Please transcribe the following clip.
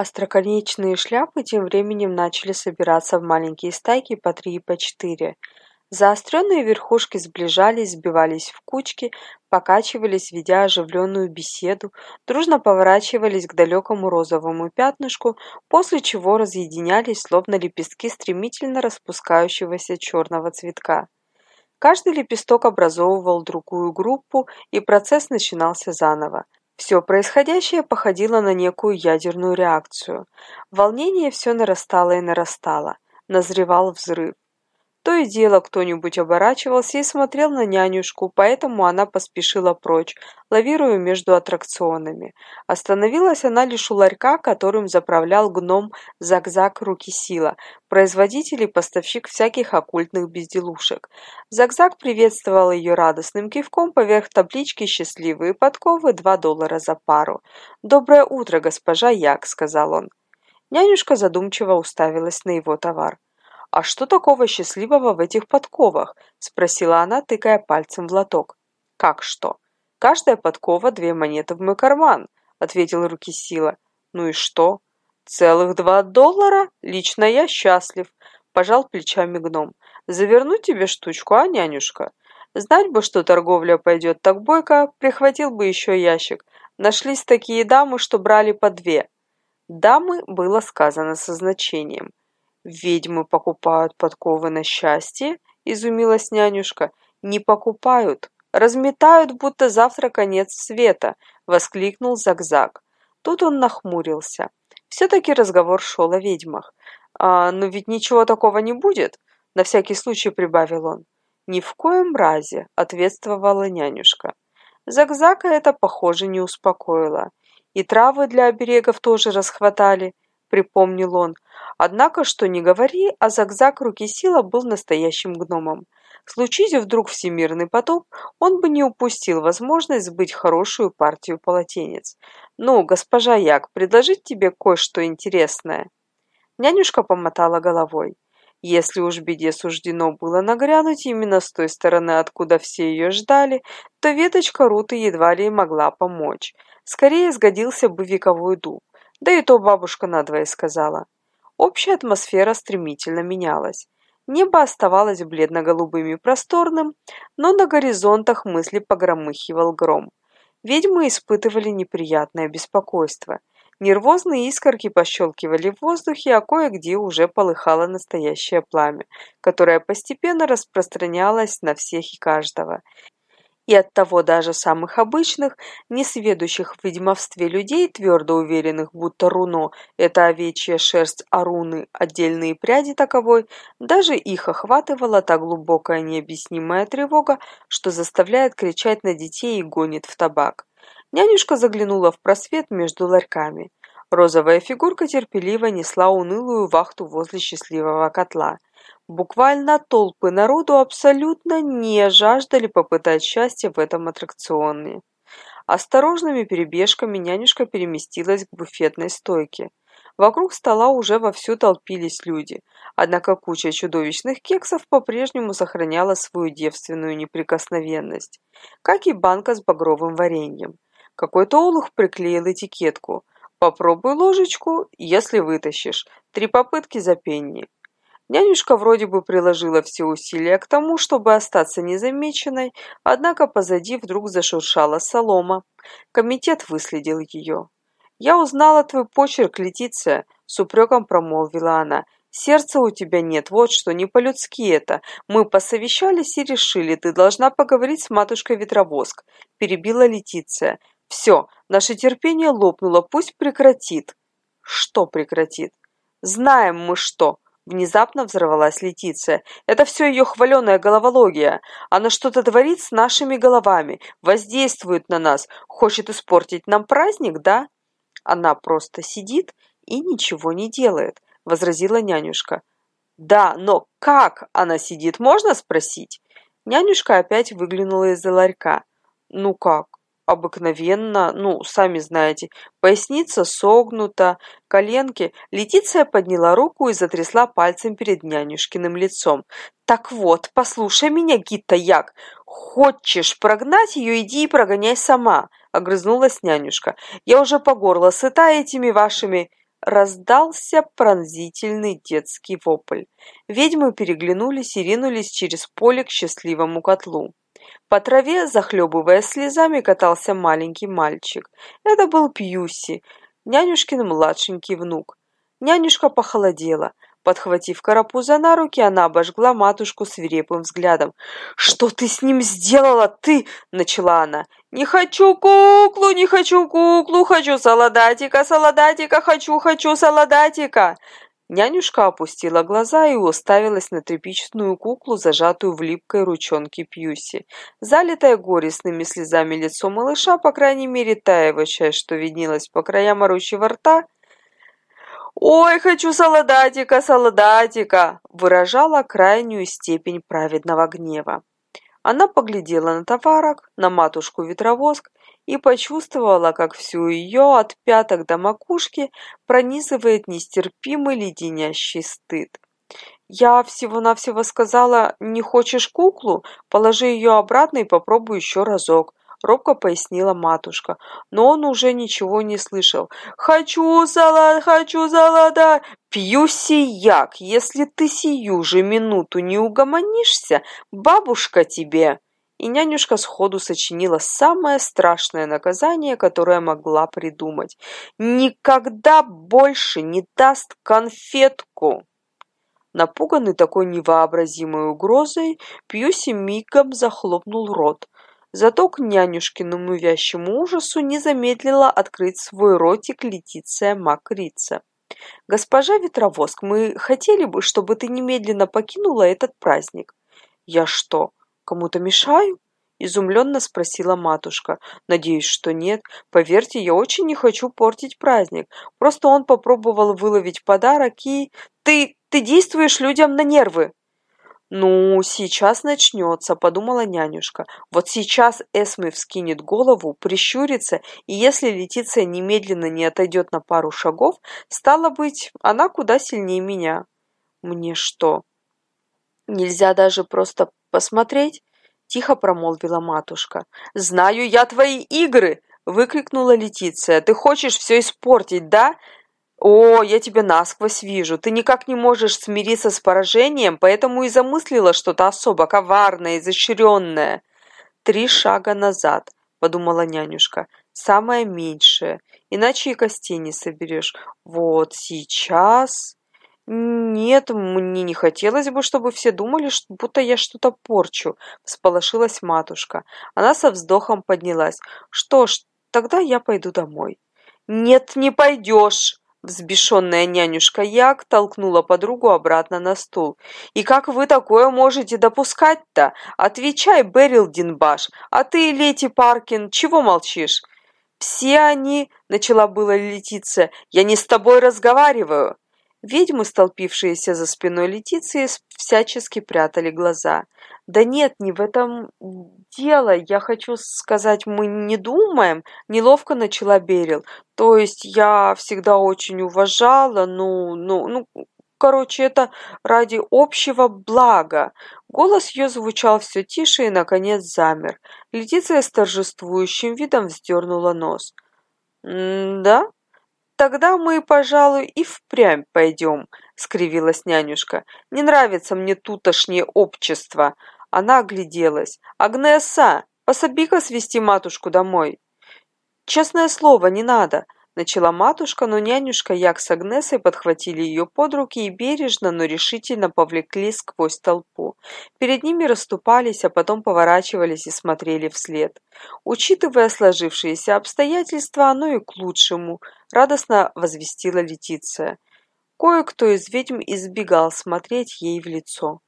Остроконечные шляпы тем временем начали собираться в маленькие стайки по три и по четыре. Заостренные верхушки сближались, сбивались в кучки, покачивались, ведя оживленную беседу, дружно поворачивались к далекому розовому пятнышку, после чего разъединялись, словно лепестки стремительно распускающегося черного цветка. Каждый лепесток образовывал другую группу, и процесс начинался заново. Все происходящее походило на некую ядерную реакцию. Волнение все нарастало и нарастало. Назревал взрыв. То и дело кто-нибудь оборачивался и смотрел на нянюшку, поэтому она поспешила прочь, лавируя между аттракционами. Остановилась она лишь у ларька, которым заправлял гном Загзак Руки Сила, производитель и поставщик всяких оккультных безделушек. Загзак приветствовал ее радостным кивком поверх таблички «Счастливые подковы, два доллара за пару». «Доброе утро, госпожа Як», — сказал он. Нянюшка задумчиво уставилась на его товар. «А что такого счастливого в этих подковах?» – спросила она, тыкая пальцем в лоток. «Как что? Каждая подкова – две монеты в мой карман», – ответил руки сила. «Ну и что? Целых два доллара? Лично я счастлив», – пожал плечами гном. «Завернуть тебе штучку, а, нянюшка? Знать бы, что торговля пойдет так бойко, прихватил бы еще ящик. Нашлись такие дамы, что брали по две». «Дамы» было сказано со значением. «Ведьмы покупают подковы на счастье?» – изумилась нянюшка. «Не покупают, разметают, будто завтра конец света!» – воскликнул Загзаг. Тут он нахмурился. Все-таки разговор шел о ведьмах. «А, но ведь ничего такого не будет?» – на всякий случай прибавил он. «Ни в коем разе», – ответствовала нянюшка. Загзака это, похоже, не успокоило. И травы для оберегов тоже расхватали –— припомнил он. Однако, что ни говори, а Загзаг Руки Сила был настоящим гномом. Случись вдруг всемирный потоп, он бы не упустил возможность сбыть хорошую партию полотенец. «Ну, госпожа Як, предложить тебе кое-что интересное?» Нянюшка помотала головой. Если уж беде суждено было нагрянуть именно с той стороны, откуда все ее ждали, то веточка Руты едва ли могла помочь. Скорее сгодился бы вековой дуб. Да и то бабушка надвое сказала. Общая атмосфера стремительно менялась. Небо оставалось бледно-голубым и просторным, но на горизонтах мысли погромыхивал гром. Ведьмы испытывали неприятное беспокойство. Нервозные искорки пощелкивали в воздухе, а кое-где уже полыхало настоящее пламя, которое постепенно распространялось на всех и каждого и оттого даже самых обычных, несведущих в ведьмовстве людей, твердо уверенных, будто руно – это овечья шерсть аруны, отдельные пряди таковой, даже их охватывала та глубокая необъяснимая тревога, что заставляет кричать на детей и гонит в табак. Нянюшка заглянула в просвет между ларьками. Розовая фигурка терпеливо несла унылую вахту возле счастливого котла – Буквально толпы народу абсолютно не жаждали попытать счастья в этом аттракционе. Осторожными перебежками нянюшка переместилась к буфетной стойке. Вокруг стола уже вовсю толпились люди, однако куча чудовищных кексов по-прежнему сохраняла свою девственную неприкосновенность, как и банка с багровым вареньем. Какой-то олух приклеил этикетку «Попробуй ложечку, если вытащишь. Три попытки за пенни». Нянюшка вроде бы приложила все усилия к тому, чтобы остаться незамеченной, однако позади вдруг зашуршала солома. Комитет выследил ее. «Я узнала твой почерк, Летиция», — с упреком промолвила она. «Сердца у тебя нет, вот что, не по-людски это. Мы посовещались и решили, ты должна поговорить с матушкой Ветровоск», — перебила Летиция. «Все, наше терпение лопнуло, пусть прекратит». «Что прекратит?» «Знаем мы что», Внезапно взорвалась Летиция. «Это все ее хваленая головология. Она что-то творит с нашими головами, воздействует на нас, хочет испортить нам праздник, да?» «Она просто сидит и ничего не делает», — возразила нянюшка. «Да, но как она сидит, можно спросить?» Нянюшка опять выглянула из-за ларька. «Ну как? Обыкновенно, ну, сами знаете, поясница согнута, коленки. Летиция подняла руку и затрясла пальцем перед нянюшкиным лицом. «Так вот, послушай меня, Гита Як, хочешь прогнать ее, иди и прогоняй сама», — огрызнулась нянюшка. «Я уже по горло сыта этими вашими раздался пронзительный детский вопль. Ведьмы переглянулись и ринулись через поле к счастливому котлу. По траве, захлебывая слезами, катался маленький мальчик. Это был Пьюси, нянюшкин младшенький внук. Нянюшка похолодела. Подхватив карапуза на руки, она обожгла матушку свирепым взглядом. «Что ты с ним сделала, ты?» – начала она. «Не хочу куклу, не хочу куклу, хочу солодатика, солодатика, хочу, хочу солодатика!» Нянюшка опустила глаза и уставилась на тряпичную куклу, зажатую в липкой ручонке Пьюси. Залитое горестными слезами лицо малыша, по крайней мере, та часть, что виднелась по краям орущего рта, «Ой, хочу солодатика, солодатика!» выражала крайнюю степень праведного гнева. Она поглядела на товарок, на матушку-ветровоск и почувствовала, как всю ее от пяток до макушки пронизывает нестерпимый леденящий стыд. «Я всего-навсего сказала, не хочешь куклу? Положи ее обратно и попробуй еще разок робко пояснила матушка но он уже ничего не слышал хочу салат хочу салата пью сияк если ты сию же минуту не угомонишься бабушка тебе и нянюшка сходу сочинила самое страшное наказание, которое могла придумать. Никогда больше не даст конфетку. Напуганный такой невообразимой угрозой, Пьюси мигом захлопнул рот, Зато к нянюшкиному вящему ужасу не замедлила открыть свой ротик Летиция Макрица. «Госпожа Ветровоск, мы хотели бы, чтобы ты немедленно покинула этот праздник». «Я что, кому-то мешаю?» – изумленно спросила матушка. «Надеюсь, что нет. Поверьте, я очень не хочу портить праздник. Просто он попробовал выловить подарок и... Ты... ты действуешь людям на нервы!» «Ну, сейчас начнется», – подумала нянюшка. «Вот сейчас Эсме вскинет голову, прищурится, и если Летиция немедленно не отойдет на пару шагов, стало быть, она куда сильнее меня». «Мне что, нельзя даже просто посмотреть?» – тихо промолвила матушка. «Знаю я твои игры!» – выкрикнула Летиция. «Ты хочешь все испортить, да? «О, я тебя насквозь вижу. Ты никак не можешь смириться с поражением, поэтому и замыслила что-то особо коварное, изощренное». «Три шага назад», — подумала нянюшка, — «самое меньшее, иначе и костей не соберешь. Вот сейчас...» «Нет, мне не хотелось бы, чтобы все думали, что будто я что-то порчу», — всполошилась матушка. Она со вздохом поднялась. «Что ж, тогда я пойду домой». «Нет, не пойдешь!» Взбешенная нянюшка Як толкнула подругу обратно на стул. «И как вы такое можете допускать-то? Отвечай, Берил Динбаш, а ты, Лети Паркин, чего молчишь?» «Все они...» — начала было Летиция. «Я не с тобой разговариваю!» Ведьмы, столпившиеся за спиной Летиции, всячески прятали глаза. «Да нет, не в этом дело. Я хочу сказать, мы не думаем», — неловко начала Берил. «То есть я всегда очень уважала, ну, ну, ну, короче, это ради общего блага». Голос ее звучал все тише и, наконец, замер. Летиция с торжествующим видом вздернула нос. «Да?» Тогда мы пожалуй и впрямь пойдем скривилась нянюшка. Не нравится мне тутошнее общество она огляделась. Агнеса пособи ка свести матушку домой честное слово не надо начала матушка, но нянюшка Як с Агнесой подхватили ее под руки и бережно, но решительно повлекли сквозь толпу. Перед ними расступались, а потом поворачивались и смотрели вслед. Учитывая сложившиеся обстоятельства, оно и к лучшему, радостно возвестила Летиция. Кое-кто из ведьм избегал смотреть ей в лицо.